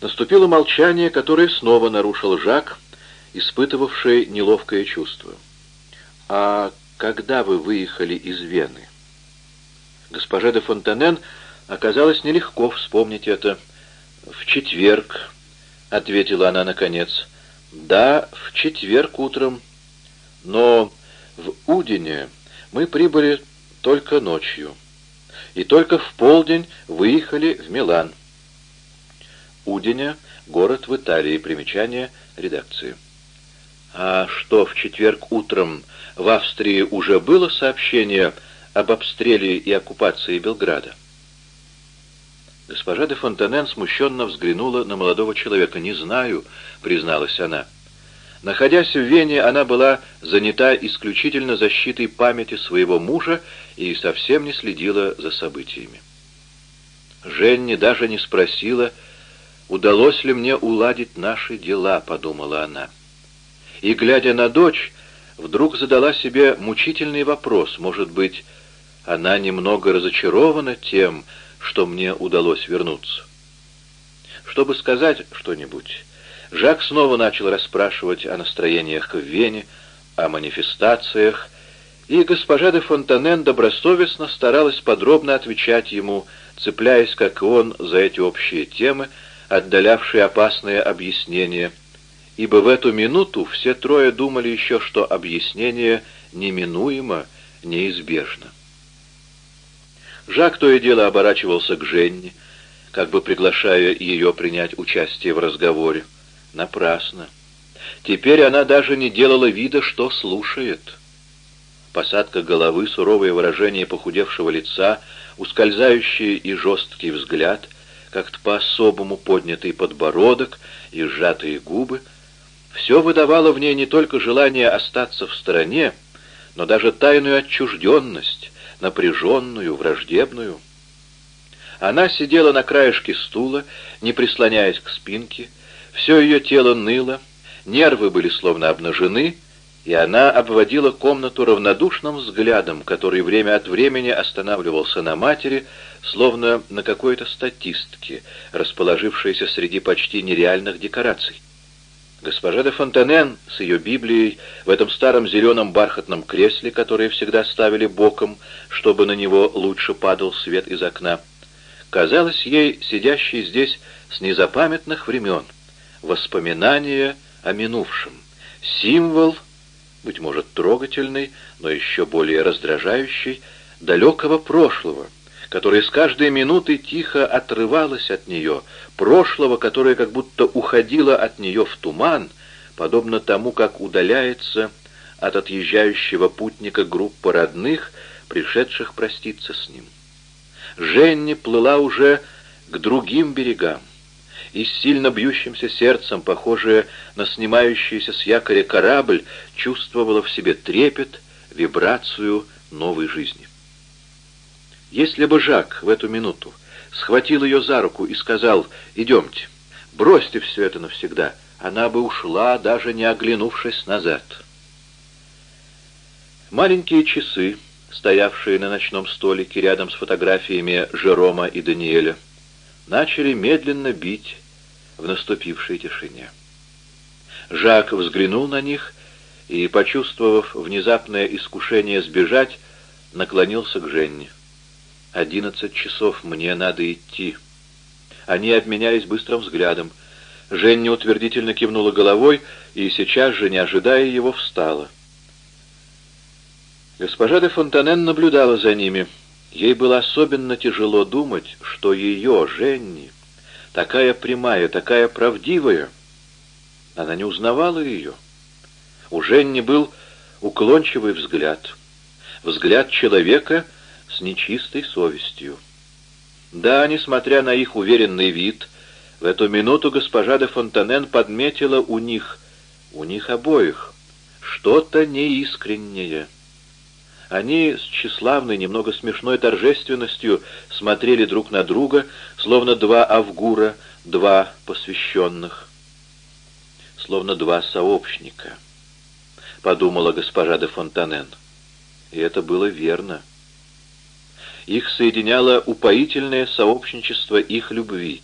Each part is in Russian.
Наступило молчание, которое снова нарушил Жак, испытывавший неловкое чувство. «А когда вы выехали из Вены?» Госпожа де Фонтанен оказалось нелегко вспомнить это. «В четверг», — ответила она наконец. «Да, в четверг утром. Но в Удине мы прибыли только ночью. И только в полдень выехали в Милан». Удине — город в Италии. Примечание редакции. А что, в четверг утром в Австрии уже было сообщение об обстреле и оккупации Белграда? Госпожа де Фонтанен смущенно взглянула на молодого человека. «Не знаю», — призналась она. Находясь в Вене, она была занята исключительно защитой памяти своего мужа и совсем не следила за событиями. Женни даже не спросила, «Удалось ли мне уладить наши дела?» — подумала она. И, глядя на дочь, вдруг задала себе мучительный вопрос. Может быть, она немного разочарована тем, что мне удалось вернуться. Чтобы сказать что-нибудь, Жак снова начал расспрашивать о настроениях в Вене, о манифестациях, и госпожа де Фонтанен добросовестно старалась подробно отвечать ему, цепляясь, как и он, за эти общие темы, отдалявшие опасные объяснения, ибо в эту минуту все трое думали еще, что объяснение неминуемо, неизбежно. Жак то и дело оборачивался к Женне, как бы приглашая ее принять участие в разговоре. Напрасно. Теперь она даже не делала вида, что слушает. Посадка головы, суровое выражение похудевшего лица, ускользающий и жесткий взгляд — как-то по-особому поднятый подбородок и сжатые губы. Все выдавало в ней не только желание остаться в стороне, но даже тайную отчужденность, напряженную, враждебную. Она сидела на краешке стула, не прислоняясь к спинке, все ее тело ныло, нервы были словно обнажены, и она обводила комнату равнодушным взглядом, который время от времени останавливался на матери, словно на какой-то статистке, расположившейся среди почти нереальных декораций. Госпожа де Фонтанен с ее Библией в этом старом зеленом бархатном кресле, которое всегда ставили боком, чтобы на него лучше падал свет из окна, казалась ей сидящей здесь с незапамятных времен, воспоминание о минувшем, символ, быть может, трогательный, но еще более раздражающий, далекого прошлого — которая с каждой минутой тихо отрывалась от нее, прошлого, которое как будто уходило от нее в туман, подобно тому, как удаляется от отъезжающего путника группа родных, пришедших проститься с ним. Женни плыла уже к другим берегам, и с сильно бьющимся сердцем, похожая на снимающийся с якоря корабль, чувствовала в себе трепет, вибрацию новой жизни. Если бы Жак в эту минуту схватил ее за руку и сказал «Идемте, бросьте все это навсегда», она бы ушла, даже не оглянувшись назад. Маленькие часы, стоявшие на ночном столике рядом с фотографиями Жерома и Даниэля, начали медленно бить в наступившей тишине. Жак взглянул на них и, почувствовав внезапное искушение сбежать, наклонился к Женне. «Одиннадцать часов, мне надо идти». Они обменялись быстрым взглядом. Женя утвердительно кивнула головой и сейчас же, не ожидая его, встала. Госпожа де Фонтанен наблюдала за ними. Ей было особенно тяжело думать, что ее, Женни, такая прямая, такая правдивая, она не узнавала ее. У Женни был уклончивый взгляд. Взгляд человека — с нечистой совестью. Да, несмотря на их уверенный вид, в эту минуту госпожа де Фонтанен подметила у них, у них обоих, что-то неискреннее. Они с тщеславной, немного смешной торжественностью смотрели друг на друга, словно два авгура, два посвященных, словно два сообщника, — подумала госпожа де Фонтанен. И это было верно. Их соединяло упоительное сообщничество их любви,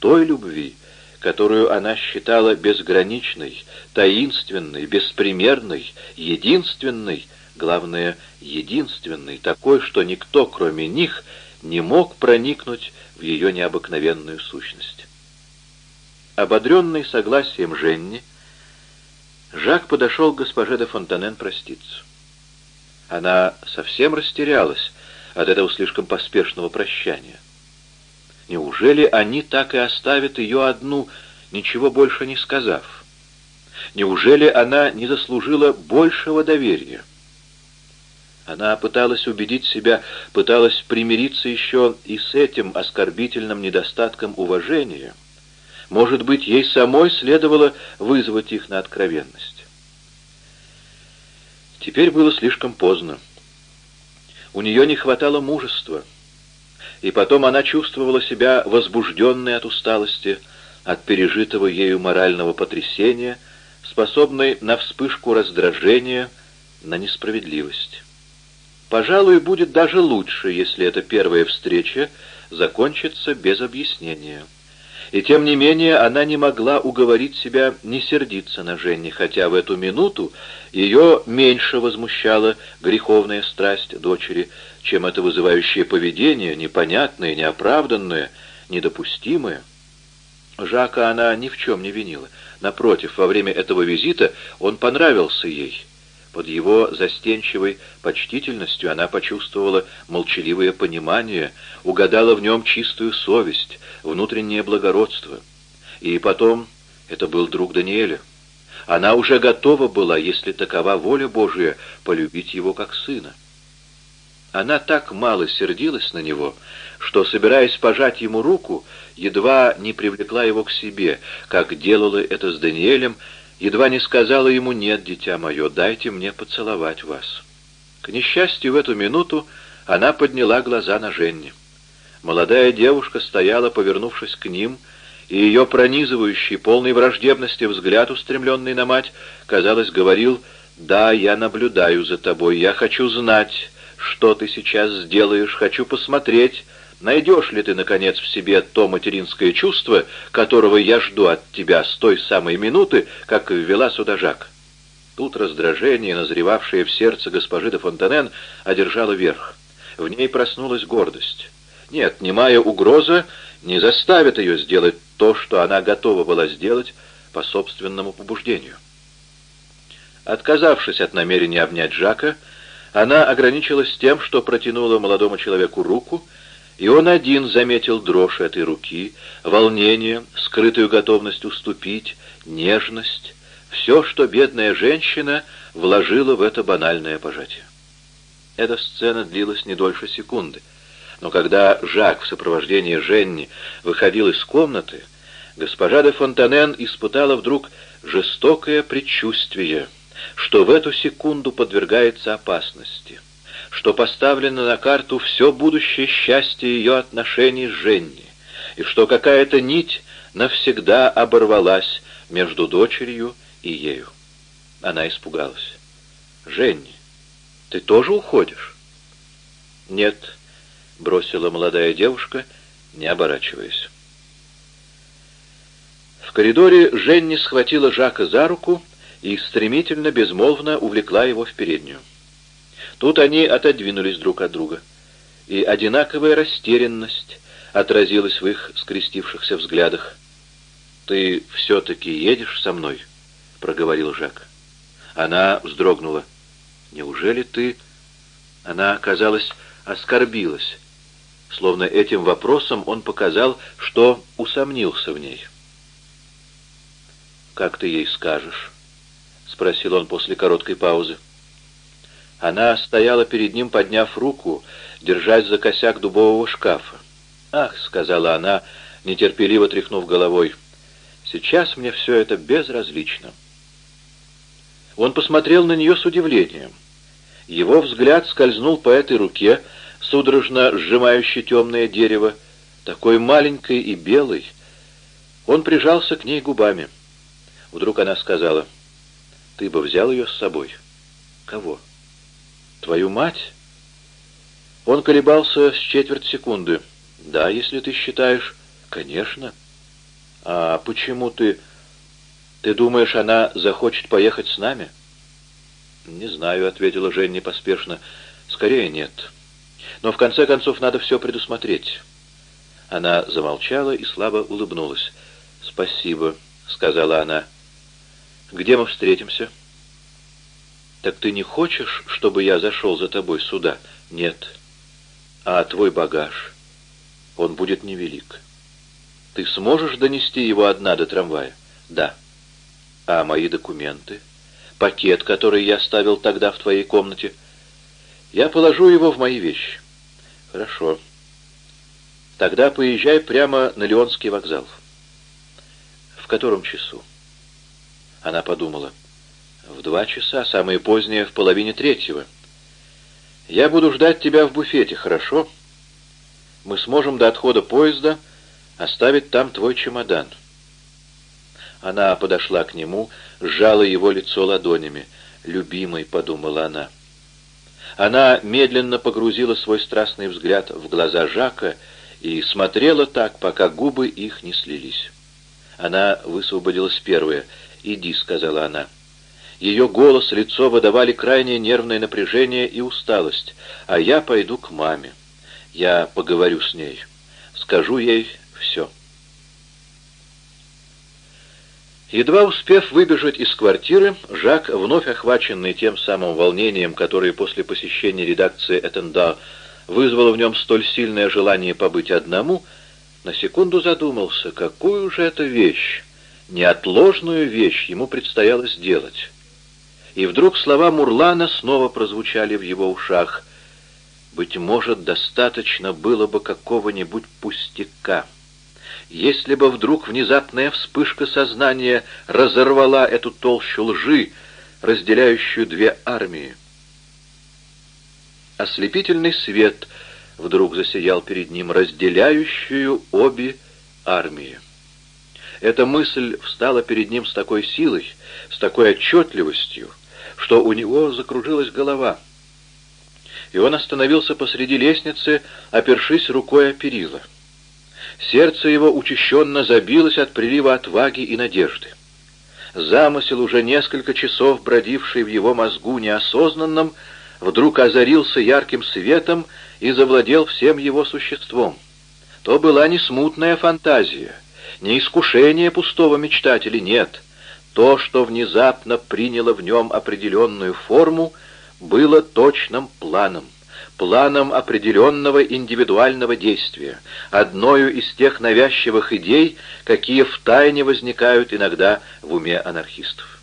той любви, которую она считала безграничной, таинственной, беспримерной, единственной, главное, единственной, такой, что никто, кроме них, не мог проникнуть в ее необыкновенную сущность. Ободренный согласием Женни, Жак подошел к госпоже де Фонтанен проститься. Она совсем растерялась от этого слишком поспешного прощания. Неужели они так и оставят ее одну, ничего больше не сказав? Неужели она не заслужила большего доверия? Она пыталась убедить себя, пыталась примириться еще и с этим оскорбительным недостатком уважения. Может быть, ей самой следовало вызвать их на откровенность. Теперь было слишком поздно. У нее не хватало мужества. И потом она чувствовала себя возбужденной от усталости, от пережитого ею морального потрясения, способной на вспышку раздражения, на несправедливость. Пожалуй, будет даже лучше, если эта первая встреча закончится без объяснения. И тем не менее она не могла уговорить себя не сердиться на Женни, хотя в эту минуту ее меньше возмущала греховная страсть дочери, чем это вызывающее поведение, непонятное, неоправданное, недопустимое. Жака она ни в чем не винила. Напротив, во время этого визита он понравился ей. Под его застенчивой почтительностью она почувствовала молчаливое понимание, угадала в нем чистую совесть, внутреннее благородство. И потом, это был друг Даниэля. Она уже готова была, если такова воля Божия, полюбить его как сына. Она так мало сердилась на него, что, собираясь пожать ему руку, едва не привлекла его к себе, как делала это с Даниэлем, едва не сказала ему «Нет, дитя мое, дайте мне поцеловать вас». К несчастью, в эту минуту она подняла глаза на Женни. Молодая девушка стояла, повернувшись к ним, и ее пронизывающий, полный враждебности взгляд, устремленный на мать, казалось, говорил «Да, я наблюдаю за тобой, я хочу знать, что ты сейчас сделаешь, хочу посмотреть, найдешь ли ты, наконец, в себе то материнское чувство, которого я жду от тебя с той самой минуты, как ввела сюда Жак». Тут раздражение, назревавшее в сердце госпожи де Фонтанен, одержало верх. В ней проснулась гордость. Нет, немая угроза не заставит ее сделать то, что она готова была сделать по собственному побуждению. Отказавшись от намерения обнять Жака, она ограничилась тем, что протянула молодому человеку руку, и он один заметил дрожь этой руки, волнение, скрытую готовность уступить, нежность, все, что бедная женщина вложила в это банальное пожатие. Эта сцена длилась не дольше секунды. Но когда Жак в сопровождении Женни выходил из комнаты, госпожа де Фонтанен испытала вдруг жестокое предчувствие, что в эту секунду подвергается опасности, что поставлено на карту все будущее счастье ее отношений с Женни, и что какая-то нить навсегда оборвалась между дочерью и ею. Она испугалась. «Женни, ты тоже уходишь?» «Нет», — бросила молодая девушка, не оборачиваясь. В коридоре Женни схватила Жака за руку и стремительно, безмолвно увлекла его в переднюю. Тут они отодвинулись друг от друга, и одинаковая растерянность отразилась в их скрестившихся взглядах. «Ты все-таки едешь со мной?» — проговорил Жак. Она вздрогнула. «Неужели ты...» Она, казалось, оскорбилась словно этим вопросом он показал, что усомнился в ней. «Как ты ей скажешь?» — спросил он после короткой паузы. Она стояла перед ним, подняв руку, держась за косяк дубового шкафа. «Ах!» — сказала она, нетерпеливо тряхнув головой. «Сейчас мне все это безразлично». Он посмотрел на нее с удивлением. Его взгляд скользнул по этой руке, судорожно сжимающий темное дерево, такой маленькой и белой. Он прижался к ней губами. Вдруг она сказала, «Ты бы взял ее с собой». «Кого?» «Твою мать?» Он колебался с четверть секунды. «Да, если ты считаешь...» «Конечно». «А почему ты... Ты думаешь, она захочет поехать с нами?» «Не знаю», — ответила Женя поспешно. «Скорее нет. Но в конце концов надо все предусмотреть». Она замолчала и слабо улыбнулась. «Спасибо», — сказала она. «Где мы встретимся?» «Так ты не хочешь, чтобы я зашел за тобой сюда?» «Нет». «А твой багаж?» «Он будет невелик». «Ты сможешь донести его одна до трамвая?» «Да». «А мои документы?» «Пакет, который я оставил тогда в твоей комнате?» «Я положу его в мои вещи». «Хорошо». «Тогда поезжай прямо на Леонский вокзал». «В котором часу?» Она подумала. «В два часа, самое позднее, в половине третьего». «Я буду ждать тебя в буфете, хорошо? Мы сможем до отхода поезда оставить там твой чемодан». Она подошла к нему, сжала его лицо ладонями. «Любимый», — подумала она. Она медленно погрузила свой страстный взгляд в глаза Жака и смотрела так, пока губы их не слились. Она высвободилась первая. «Иди», — сказала она. Ее голос, лицо выдавали крайнее нервное напряжение и усталость. «А я пойду к маме. Я поговорю с ней. Скажу ей все». Едва успев выбежать из квартиры, Жак, вновь охваченный тем самым волнением, которое после посещения редакции «Этенда» вызвало в нем столь сильное желание побыть одному, на секунду задумался, какую же это вещь, неотложную вещь ему предстояло сделать. И вдруг слова Мурлана снова прозвучали в его ушах. «Быть может, достаточно было бы какого-нибудь пустяка». Если бы вдруг внезапная вспышка сознания разорвала эту толщу лжи, разделяющую две армии. Ослепительный свет вдруг засиял перед ним, разделяющую обе армии. Эта мысль встала перед ним с такой силой, с такой отчетливостью, что у него закружилась голова. И он остановился посреди лестницы, опершись рукой о перила. Сердце его учащенно забилось от прилива отваги и надежды. Замысел, уже несколько часов бродивший в его мозгу неосознанном, вдруг озарился ярким светом и завладел всем его существом. То была не смутная фантазия, не искушение пустого мечтателя, нет. То, что внезапно приняло в нем определенную форму, было точным планом планом определенного индивидуального действия, одною из тех навязчивых идей, какие втайне возникают иногда в уме анархистов.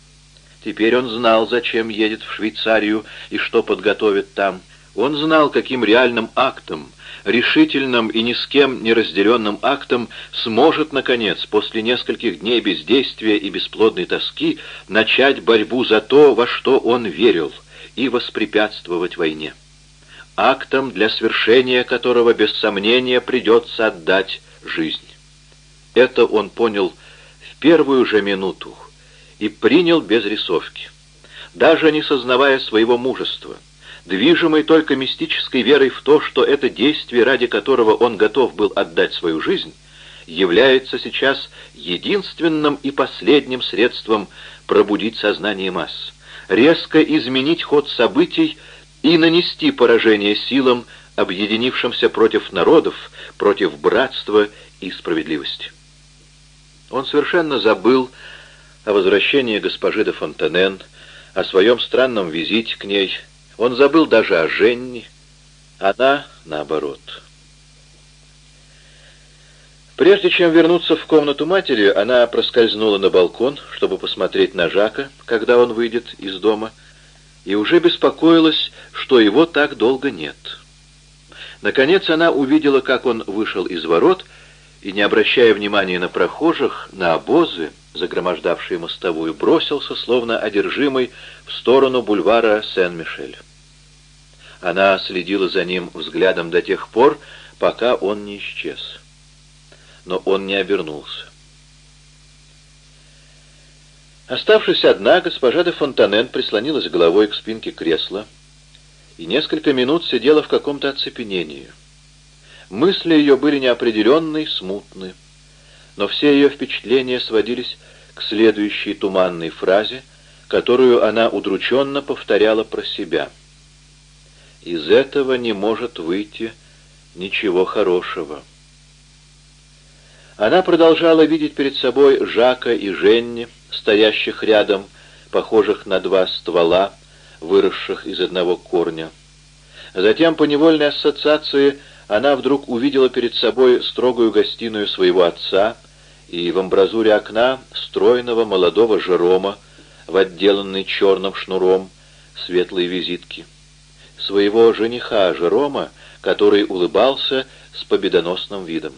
Теперь он знал, зачем едет в Швейцарию и что подготовит там. Он знал, каким реальным актом, решительным и ни с кем не разделенным актом сможет, наконец, после нескольких дней бездействия и бесплодной тоски, начать борьбу за то, во что он верил, и воспрепятствовать войне актом, для свершения которого без сомнения придется отдать жизнь. Это он понял в первую же минуту и принял без рисовки. Даже не сознавая своего мужества, движимый только мистической верой в то, что это действие, ради которого он готов был отдать свою жизнь, является сейчас единственным и последним средством пробудить сознание масс, резко изменить ход событий и нанести поражение силам, объединившимся против народов, против братства и справедливости. Он совершенно забыл о возвращении госпожи де Фонтенен, о своем странном визите к ней. Он забыл даже о Женне, она наоборот. Прежде чем вернуться в комнату матери, она проскользнула на балкон, чтобы посмотреть на Жака, когда он выйдет из дома, и уже беспокоилась, что его так долго нет. Наконец она увидела, как он вышел из ворот, и, не обращая внимания на прохожих, на обозы, загромождавшие мостовую, бросился, словно одержимый, в сторону бульвара Сен-Мишель. Она следила за ним взглядом до тех пор, пока он не исчез. Но он не обернулся. Оставшись одна, госпожа де Фонтанен прислонилась головой к спинке кресла и несколько минут сидела в каком-то оцепенении. Мысли ее были неопределенны, смутны. но все ее впечатления сводились к следующей туманной фразе, которую она удрученно повторяла про себя. «Из этого не может выйти ничего хорошего». Она продолжала видеть перед собой Жака и Женни, стоящих рядом, похожих на два ствола, выросших из одного корня. Затем, по невольной ассоциации, она вдруг увидела перед собой строгую гостиную своего отца и в амбразуре окна стройного молодого Жерома в отделанной черным шнуром светлой визитки. Своего жениха Жерома, который улыбался с победоносным видом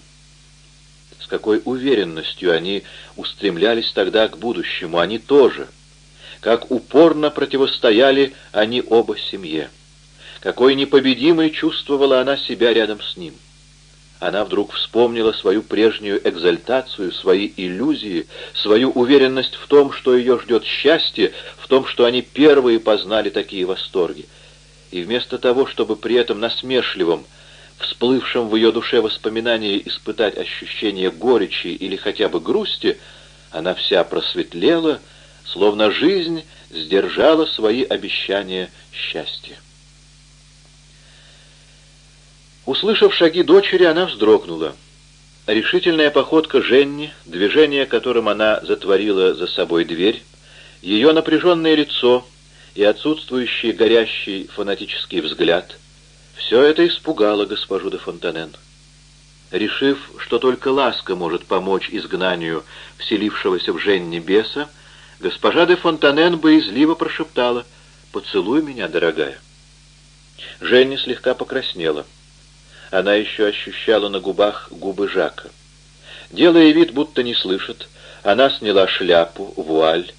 какой уверенностью они устремлялись тогда к будущему, они тоже. Как упорно противостояли они оба семье. Какой непобедимой чувствовала она себя рядом с ним. Она вдруг вспомнила свою прежнюю экзальтацию, свои иллюзии, свою уверенность в том, что ее ждет счастье, в том, что они первые познали такие восторги. И вместо того, чтобы при этом насмешливом, всплывшем в ее душе воспоминании испытать ощущение горечи или хотя бы грусти, она вся просветлела, словно жизнь сдержала свои обещания счастья. Услышав шаги дочери, она вздрогнула. Решительная походка Женни, движение, которым она затворила за собой дверь, ее напряженное лицо и отсутствующий горящий фанатический взгляд — все это испугало госпожу де Фонтанен. Решив, что только ласка может помочь изгнанию вселившегося в Женни беса, госпожа де Фонтанен боязливо прошептала «Поцелуй меня, дорогая». Женни слегка покраснела. Она еще ощущала на губах губы Жака. Делая вид, будто не слышит, она сняла шляпу, вуаль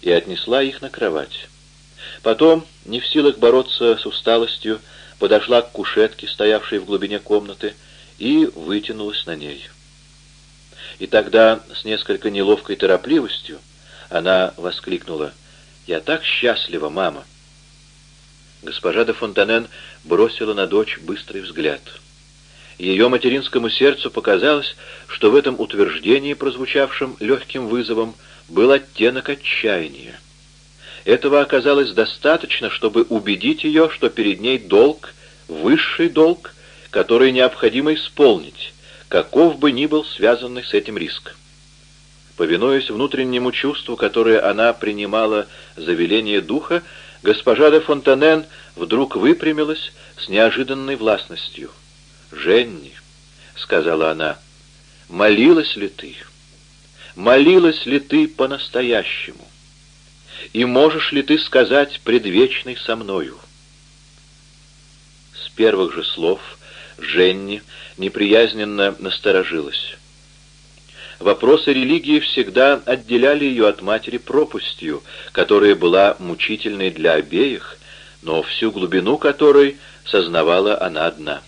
и отнесла их на кровать. Потом, не в силах бороться с усталостью, подошла к кушетке, стоявшей в глубине комнаты, и вытянулась на ней. И тогда, с несколько неловкой торопливостью, она воскликнула «Я так счастлива, мама!» Госпожа де Фонтанен бросила на дочь быстрый взгляд. Ее материнскому сердцу показалось, что в этом утверждении, прозвучавшем легким вызовом, был оттенок отчаяния. Этого оказалось достаточно, чтобы убедить ее, что перед ней долг, высший долг, который необходимо исполнить, каков бы ни был связанный с этим риск. Повинуясь внутреннему чувству, которое она принимала за веление духа, госпожа де Фонтанен вдруг выпрямилась с неожиданной властностью. «Женни», — сказала она, — «молилась ли ты? Молилась ли ты по-настоящему?» И можешь ли ты сказать предвечный со мною?» С первых же слов Женни неприязненно насторожилась. Вопросы религии всегда отделяли ее от матери пропастью, которая была мучительной для обеих, но всю глубину которой сознавала она одна.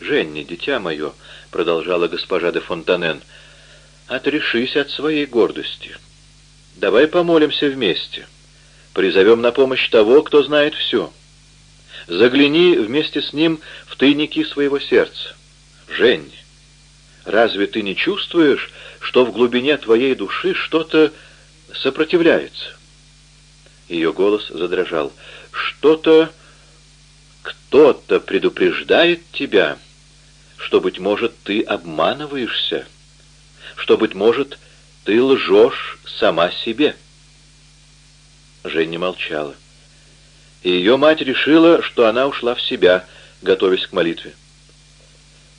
«Женни, дитя мое», — продолжала госпожа де Фонтанен, — «отрешись от своей гордости». Давай помолимся вместе. Призовем на помощь того, кто знает все. Загляни вместе с ним в тайники своего сердца. Жень, разве ты не чувствуешь, что в глубине твоей души что-то сопротивляется? Ее голос задрожал. Что-то, кто-то предупреждает тебя, что, быть может, ты обманываешься, что, быть может, ты лжешь сама себе. Женя молчала. И ее мать решила, что она ушла в себя, готовясь к молитве.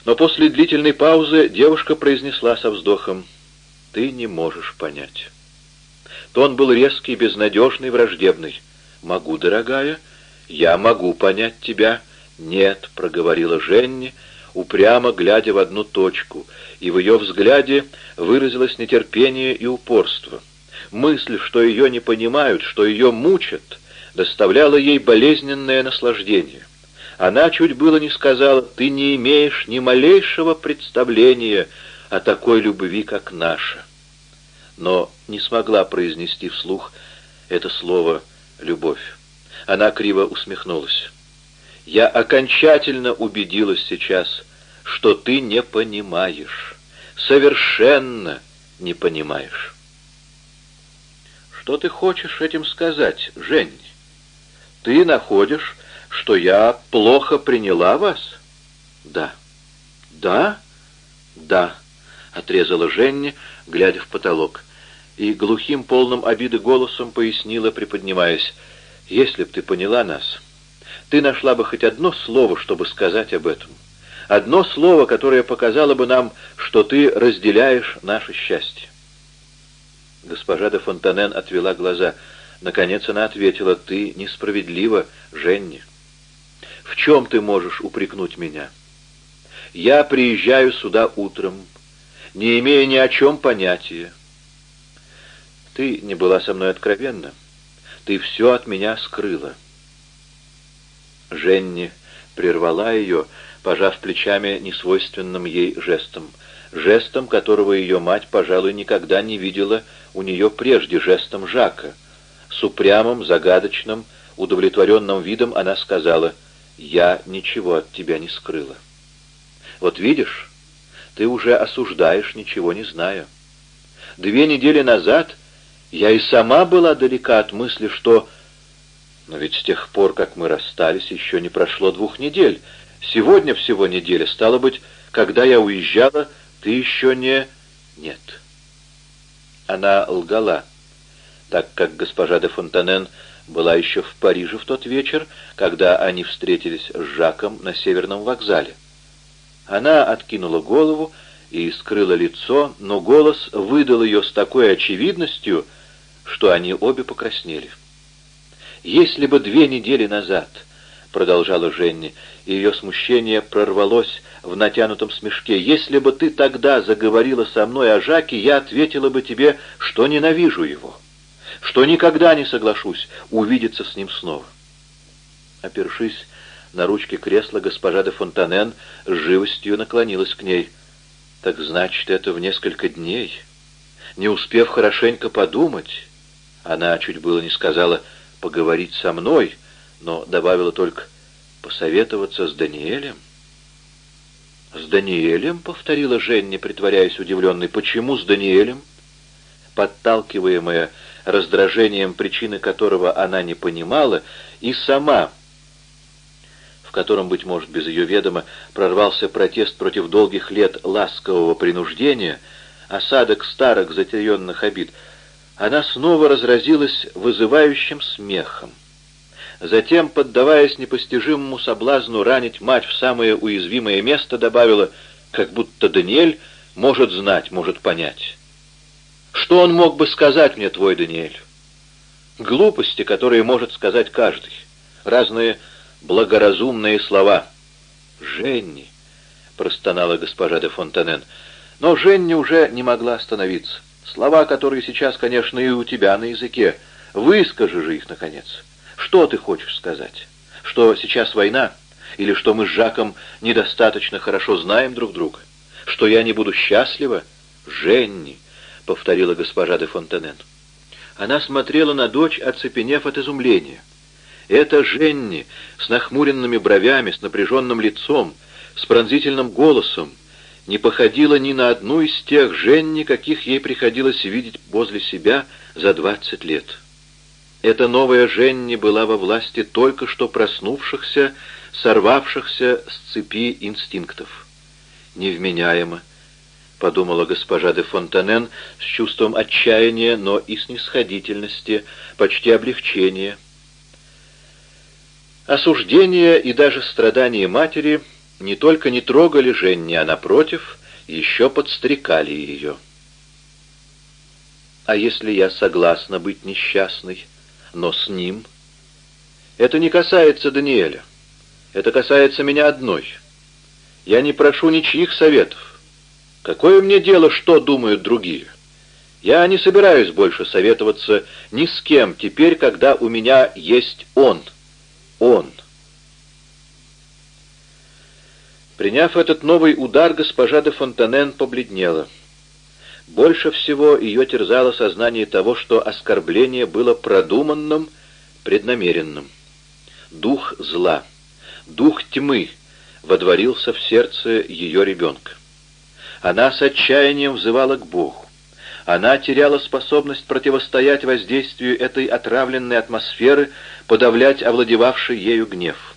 Но после длительной паузы девушка произнесла со вздохом, «Ты не можешь понять». Тон был резкий, безнадежный, враждебный. «Могу, дорогая, я могу понять тебя». «Нет», — проговорила Женни, упрямо глядя в одну точку — и в ее взгляде выразилось нетерпение и упорство. Мысль, что ее не понимают, что ее мучат, доставляла ей болезненное наслаждение. Она чуть было не сказала, «Ты не имеешь ни малейшего представления о такой любви, как наша», но не смогла произнести вслух это слово «любовь». Она криво усмехнулась. «Я окончательно убедилась сейчас, что ты не понимаешь», совершенно не понимаешь. Что ты хочешь этим сказать, Жень? Ты находишь, что я плохо приняла вас? Да. Да? Да, отрезала Женя, глядя в потолок, и глухим, полным обиды голосом пояснила, приподнимаясь, «Если б ты поняла нас, ты нашла бы хоть одно слово, чтобы сказать об этом. Одно слово, которое показало бы нам, что ты разделяешь наше счастье». Госпожа де Фонтанен отвела глаза. Наконец она ответила, «Ты несправедлива, Женни. В чем ты можешь упрекнуть меня? Я приезжаю сюда утром, не имея ни о чем понятия. Ты не была со мной откровенна. Ты все от меня скрыла». Женни прервала ее, пожав плечами несвойственным ей жестом, жестом, которого ее мать, пожалуй, никогда не видела у нее прежде, жестом Жака. С упрямым, загадочным, удовлетворенным видом она сказала, «Я ничего от тебя не скрыла». «Вот видишь, ты уже осуждаешь, ничего не зная. Две недели назад я и сама была далека от мысли, что но ведь с тех пор, как мы расстались, еще не прошло двух недель. Сегодня всего неделя. Стало быть, когда я уезжала, ты еще не... Нет. Она лгала, так как госпожа де Фонтанен была еще в Париже в тот вечер, когда они встретились с Жаком на Северном вокзале. Она откинула голову и скрыла лицо, но голос выдал ее с такой очевидностью, что они обе покраснели. Если бы две недели назад, — продолжала Женни, и ее смущение прорвалось в натянутом смешке, — если бы ты тогда заговорила со мной о Жаке, я ответила бы тебе, что ненавижу его, что никогда не соглашусь увидеться с ним снова. Опершись на ручке кресла, госпожа де Фонтанен с живостью наклонилась к ней. «Так значит, это в несколько дней?» Не успев хорошенько подумать, она чуть было не сказала — поговорить со мной, но добавила только «посоветоваться с Даниэлем». «С Даниэлем?» — повторила Женя, притворяясь удивленной. «Почему с Даниэлем?» Подталкиваемая раздражением, причины которого она не понимала, и сама, в котором, быть может, без ее ведома, прорвался протест против долгих лет ласкового принуждения, осадок старых затаенных обид — она снова разразилась вызывающим смехом. Затем, поддаваясь непостижимому соблазну ранить мать в самое уязвимое место, добавила, как будто Даниэль может знать, может понять. Что он мог бы сказать мне, твой Даниэль? Глупости, которые может сказать каждый. Разные благоразумные слова. «Женни», — простонала госпожа де Фонтанен, но Женни уже не могла остановиться. Слова, которые сейчас, конечно, и у тебя на языке. Выскажи же их, наконец. Что ты хочешь сказать? Что сейчас война? Или что мы с Жаком недостаточно хорошо знаем друг друга? Что я не буду счастлива? Женни, — повторила госпожа де Фонтенен. Она смотрела на дочь, оцепенев от изумления. Это Женни с нахмуренными бровями, с напряженным лицом, с пронзительным голосом, не походила ни на одну из тех Женни, каких ей приходилось видеть возле себя за двадцать лет. Эта новая Женни была во власти только что проснувшихся, сорвавшихся с цепи инстинктов. «Невменяемо», — подумала госпожа де Фонтанен с чувством отчаяния, но и снисходительности, почти облегчения. Осуждение и даже страдания матери — не только не трогали Женни, а, напротив, еще подстрекали ее. А если я согласна быть несчастной, но с ним? Это не касается Даниэля. Это касается меня одной. Я не прошу ничьих советов. Какое мне дело, что думают другие? Я не собираюсь больше советоваться ни с кем теперь, когда у меня есть он. Он. Приняв этот новый удар, госпожа де Фонтанен побледнела. Больше всего ее терзало сознание того, что оскорбление было продуманным, преднамеренным. Дух зла, дух тьмы водворился в сердце ее ребенка. Она с отчаянием взывала к Богу. Она теряла способность противостоять воздействию этой отравленной атмосферы, подавлять овладевавший ею гнев.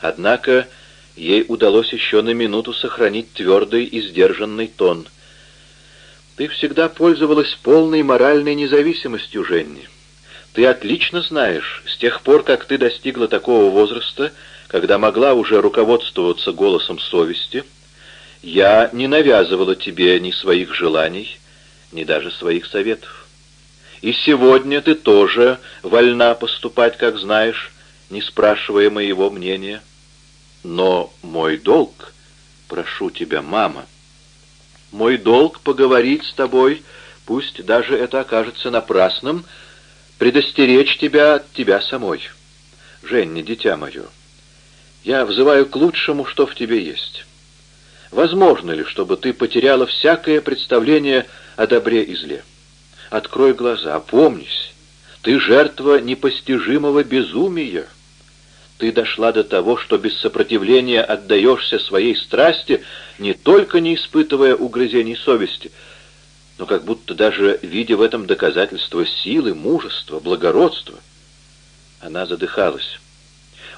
Однако ей удалось еще на минуту сохранить твердый и сдержанный тон. «Ты всегда пользовалась полной моральной независимостью, Женни. Ты отлично знаешь, с тех пор, как ты достигла такого возраста, когда могла уже руководствоваться голосом совести, я не навязывала тебе ни своих желаний, ни даже своих советов. И сегодня ты тоже вольна поступать, как знаешь, не спрашивая моего мнения. Но мой долг, прошу тебя, мама, мой долг поговорить с тобой, пусть даже это окажется напрасным, предостеречь тебя от тебя самой. Женни, дитя мое, я взываю к лучшему, что в тебе есть. Возможно ли, чтобы ты потеряла всякое представление о добре и зле? Открой глаза, опомнись. Ты жертва непостижимого безумия. Ты дошла до того, что без сопротивления отдаешься своей страсти, не только не испытывая угрызений совести, но как будто даже видя в этом доказательство силы, мужества, благородства. Она задыхалась.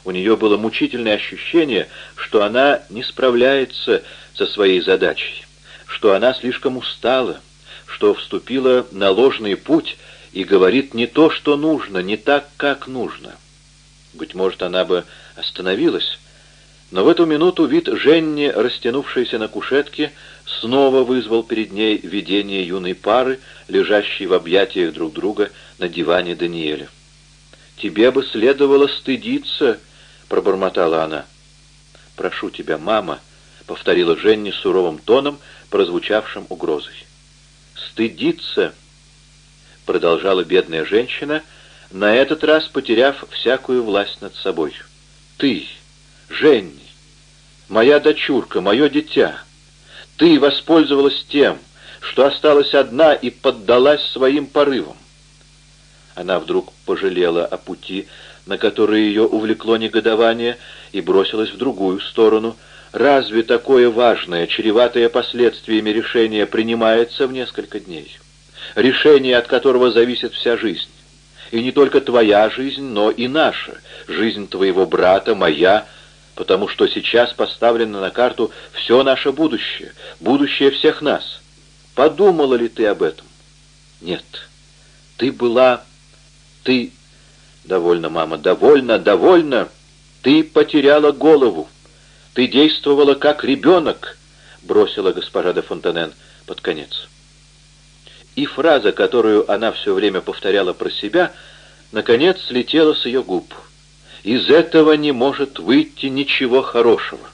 У нее было мучительное ощущение, что она не справляется со своей задачей, что она слишком устала, что вступила на ложный путь и говорит не то, что нужно, не так, как нужно. Быть может, она бы остановилась, но в эту минуту вид Женни, растянувшейся на кушетке, снова вызвал перед ней видение юной пары, лежащей в объятиях друг друга на диване Даниэля. «Тебе бы следовало стыдиться», — пробормотала она. «Прошу тебя, мама», — повторила Женни суровым тоном, прозвучавшим угрозой. «Стыдиться», — продолжала бедная женщина, на этот раз потеряв всякую власть над собой. «Ты, Женни, моя дочурка, мое дитя, ты воспользовалась тем, что осталась одна и поддалась своим порывам». Она вдруг пожалела о пути, на который ее увлекло негодование, и бросилась в другую сторону. Разве такое важное, чреватое последствиями решение принимается в несколько дней? Решение, от которого зависит вся жизнь. И не только твоя жизнь, но и наша, жизнь твоего брата, моя, потому что сейчас поставлено на карту все наше будущее, будущее всех нас. Подумала ли ты об этом? Нет. Ты была... Ты... Довольно, мама, довольно, довольно. Ты потеряла голову. Ты действовала как ребенок, бросила госпожа де Фонтанен под конец. И фраза, которую она все время повторяла про себя, наконец слетела с ее губ. Из этого не может выйти ничего хорошего.